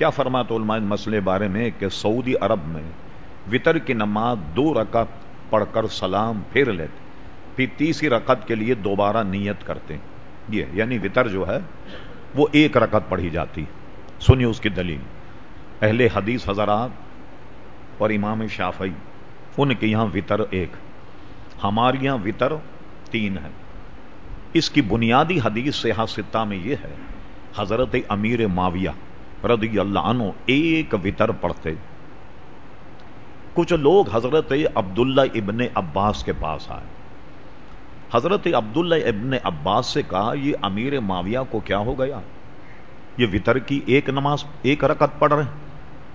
کیا فرماتے علماء مسئلے بارے میں کہ سعودی عرب میں وطر کی نماز دو رکعت پڑھ کر سلام پھیر لیتے پھر تیسری رکعت کے لیے دوبارہ نیت کرتے یہ یعنی وطر جو ہے، وہ ایک رکعت پڑھی جاتی سنیے اس کی دلیل۔ اہل حدیث حضرات اور امام شافعی، ان کے یہاں وطر ایک ہمارے یہاں وطر تین ہے اس کی بنیادی حدیث سیاح ستہ میں یہ ہے، حضرت امیر معاویہ رضی اللہ عنہ ایک وطر پڑھتے۔ کچھ لوگ حضرت عبداللہ ابن عباس کے پاس آئے۔ حضرت عبداللہ ابن عباس سے کہا، یہ امیر معاویہ کو کیا ہو گیا؟ یہ وطر کی ایک نماز، ایک رکعت پڑھ رہے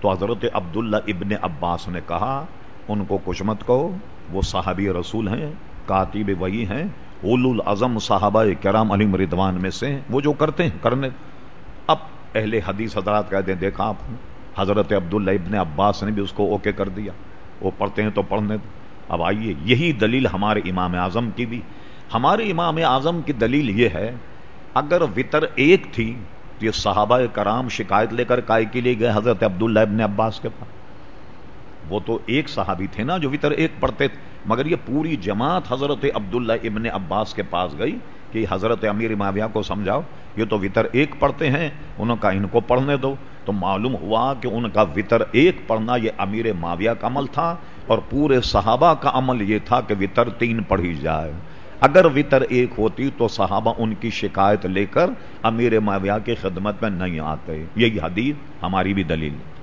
تو حضرت عبداللہ ابن عباس نے کہا، ان کو کچھ مت کہو، وہ صحابی رسول ہیں، کاتب وہی ہیں اولو العظم صحابہ کرام علی مردوان میں سے وہ جو کرتے ہیں، کرنے۔ اب اہل حدیث حضرات کہتے ہیں دیکھا آپ نے حضرت عبداللہ ابن عباس نے بھی اس کو اوکے کر دیا۔ وہ پڑھتے ہیں تو پڑھنے اب آئیے، یہی دلیل ہمارے امام اعظم کی بھی۔ ہمارے امام اعظم کی دلیل یہ ہے، اگر وطر ایک تھی تو یہ صحابہ کرام شکایت لے کر کائے کے لیے گئے حضرت عبداللہ ابن عباس کے پاس۔ وہ تو ایک صحابی تھے نا جو وطر ایک پڑھتے تھے، مگر یہ پوری جماعت حضرت عبداللہ ابن عباس کے پاس گئی۔ کہ حضرت امیر معاویہ کو سمجھاؤ، یہ تو وطر ایک پڑھتے ہیں انہوں کا ان کو پڑھنے دو۔ تو معلوم ہوا کہ ان کا وطر ایک پڑھنا یہ امیر معاویہ کا عمل تھا اور پورے صحابہ کا عمل یہ تھا کہ وطر تین پڑھی جائے۔ اگر وطر ایک ہوتی تو صحابہ ان کی شکایت لے کر امیر معاویہ کی خدمت میں نہیں آتے۔ یہی حدیث ہماری بھی دلیل۔